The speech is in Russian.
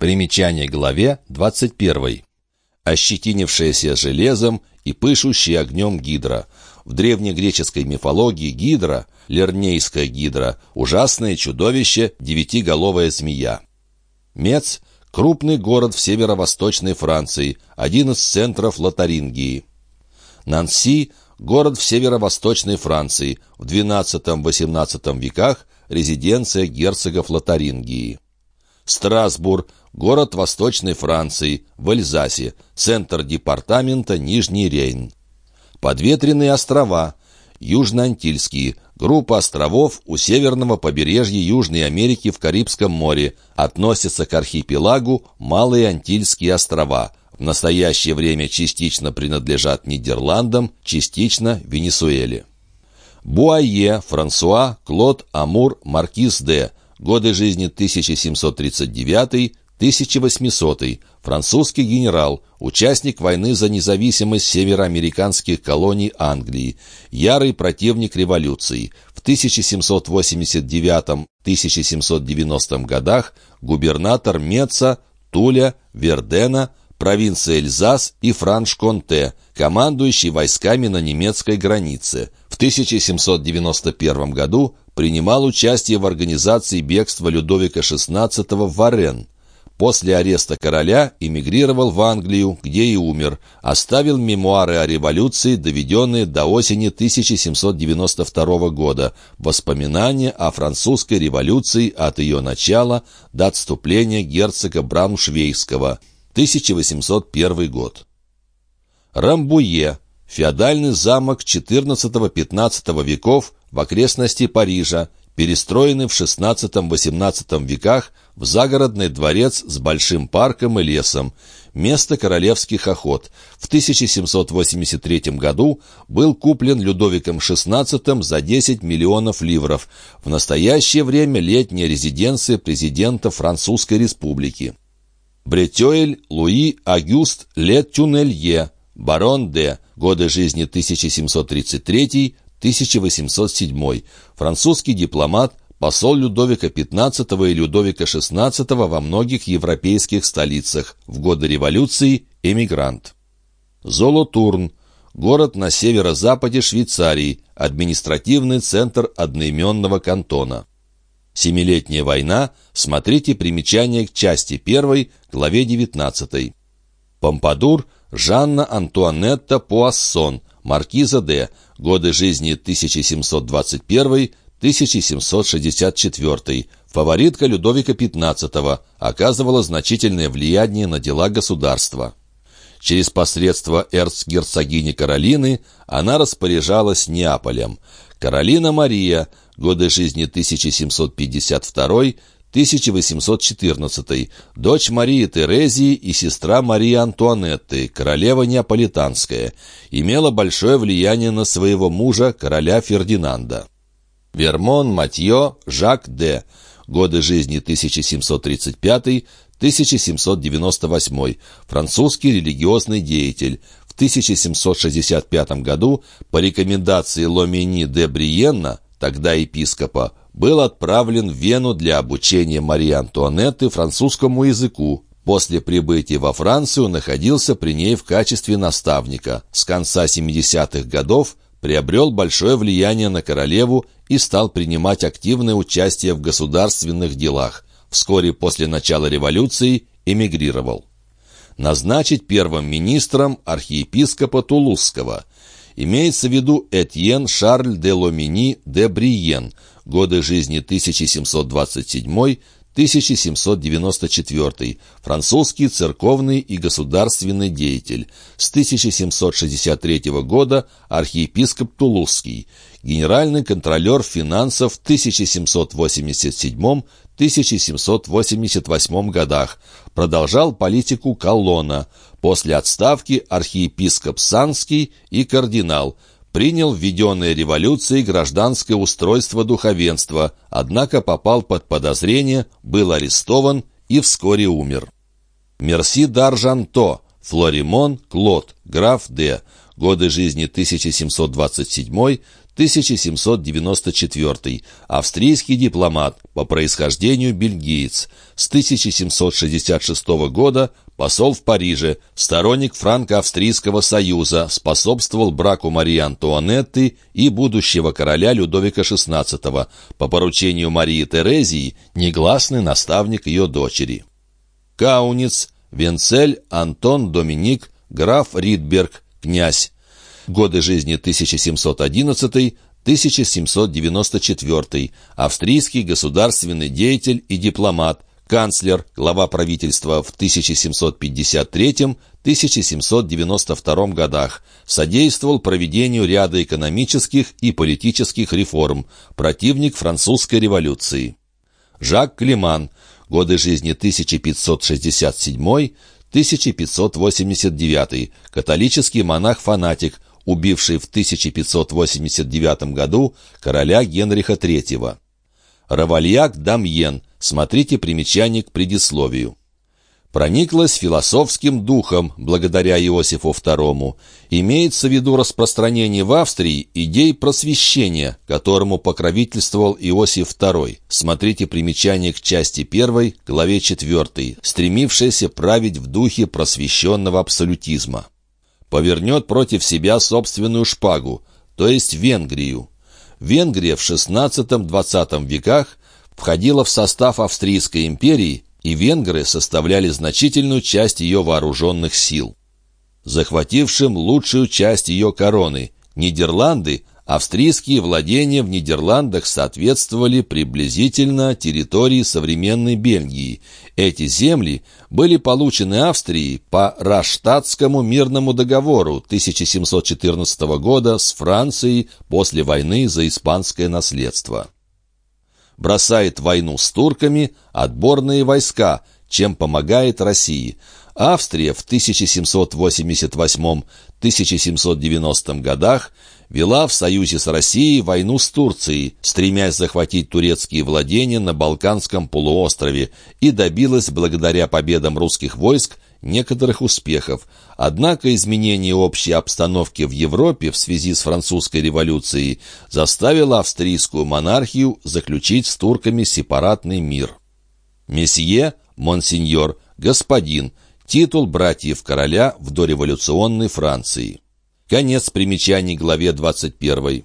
Примечание к главе 21. Ощетинившаяся железом и пышущий огнем гидра. В древнегреческой мифологии гидра, лернейская гидра, ужасное чудовище, девятиголовая змея. Мец – крупный город в северо-восточной Франции, один из центров Лотарингии. Нанси – город в северо-восточной Франции, в XII-XVIII веках резиденция герцогов Лотарингии. Страсбург – город Восточной Франции, в Эльзасе, центр департамента Нижний Рейн. Подветренные острова – Южно-Антильские, группа островов у северного побережья Южной Америки в Карибском море, относятся к архипелагу Малые Антильские острова. В настоящее время частично принадлежат Нидерландам, частично Венесуэле. Буайе, Франсуа, Клод, Амур, Маркиз де. Годы жизни 1739-1800. Французский генерал, участник войны за независимость североамериканских колоний Англии, ярый противник революции. В 1789-1790 годах губернатор Меца, Туля, Вердена, провинция Эльзас и Франш-Конте, командующий войсками на немецкой границе. В 1791 году принимал участие в организации бегства Людовика XVI в Варен. После ареста короля эмигрировал в Англию, где и умер, оставил мемуары о революции, доведенные до осени 1792 года, воспоминания о французской революции от ее начала до отступления герцога Брауншвейского – 1801 год. Рамбуе – феодальный замок XIV-XV веков в окрестности Парижа, перестроенный в XVI-XVIII веках в загородный дворец с большим парком и лесом, место королевских охот. В 1783 году был куплен Людовиком XVI за 10 миллионов ливров. В настоящее время летняя резиденция президента Французской республики. Бретёэль Луи Агюст Ле Тюнелье, барон де, годы жизни 1733-1807, французский дипломат, посол Людовика XV и Людовика XVI во многих европейских столицах, в годы революции эмигрант. Золотурн, город на северо-западе Швейцарии, административный центр одноименного кантона. Семилетняя война, смотрите примечание к части 1, главе 19. Помпадур. Жанна Антуанетта Пуассон, маркиза де, годы жизни 1721-1764, фаворитка Людовика XV, оказывала значительное влияние на дела государства. Через посредство эрцгерцогини Каролины она распоряжалась Неаполем. Каролина Мария, годы жизни 1752-1814, дочь Марии Терезии и сестра Марии Антуанетты, королева Неаполитанская, имела большое влияние на своего мужа, короля Фердинанда. Вермон Матье Жак де, годы жизни 1735-1798, французский религиозный деятель, в 1765 году по рекомендации Ломини де Бриенна тогда епископа, был отправлен в Вену для обучения Марии Антуанетты французскому языку. После прибытия во Францию находился при ней в качестве наставника. С конца 70-х годов приобрел большое влияние на королеву и стал принимать активное участие в государственных делах. Вскоре после начала революции эмигрировал. Назначить первым министром архиепископа Тулузского – Имеется в виду Этьен Шарль де Ломини де Бриен, годы жизни 1727-1794, французский церковный и государственный деятель, с 1763 года архиепископ Тулузский, генеральный контролер финансов в 1787-1788 годах, продолжал политику колонна, После отставки архиепископ Санский и кардинал принял введенное революцией гражданское устройство духовенства, однако попал под подозрение, был арестован и вскоре умер. Мерси Даржанто, Флоримон Клод, граф Д. Годы жизни 1727 1794, австрийский дипломат, по происхождению бельгиец. С 1766 года посол в Париже, сторонник франко-австрийского союза, способствовал браку Марии Антуанетты и будущего короля Людовика XVI, по поручению Марии Терезии, негласный наставник ее дочери. Кауниц, Венцель, Антон, Доминик, граф Ридберг, князь. Годы жизни 1711-1794, австрийский государственный деятель и дипломат, канцлер, глава правительства в 1753-1792 годах, содействовал проведению ряда экономических и политических реформ, противник французской революции. Жак Климан, годы жизни 1587-1589, католический монах-фанатик, убивший в 1589 году короля Генриха III. Равальяк Дамьен, смотрите примечание к предисловию. Прониклась философским духом благодаря Иосифу II. Имеется в виду распространение в Австрии идей просвещения, которому покровительствовал Иосиф II. Смотрите примечание к части 1, главе 4, стремившаяся править в духе просвещенного абсолютизма повернет против себя собственную шпагу, то есть Венгрию. Венгрия в XVI-XX веках входила в состав Австрийской империи, и венгры составляли значительную часть ее вооруженных сил. Захватившим лучшую часть ее короны, Нидерланды Австрийские владения в Нидерландах соответствовали приблизительно территории современной Бельгии. Эти земли были получены Австрией по Раштатскому мирному договору 1714 года с Францией после войны за испанское наследство. Бросает войну с турками отборные войска, чем помогает России. Австрия в 1788-1790 годах вела в союзе с Россией войну с Турцией, стремясь захватить турецкие владения на Балканском полуострове и добилась благодаря победам русских войск некоторых успехов. Однако изменение общей обстановки в Европе в связи с французской революцией заставило австрийскую монархию заключить с турками сепаратный мир. Месье, монсеньор, господин – титул братьев короля в дореволюционной Франции. Конец примечаний главе 21.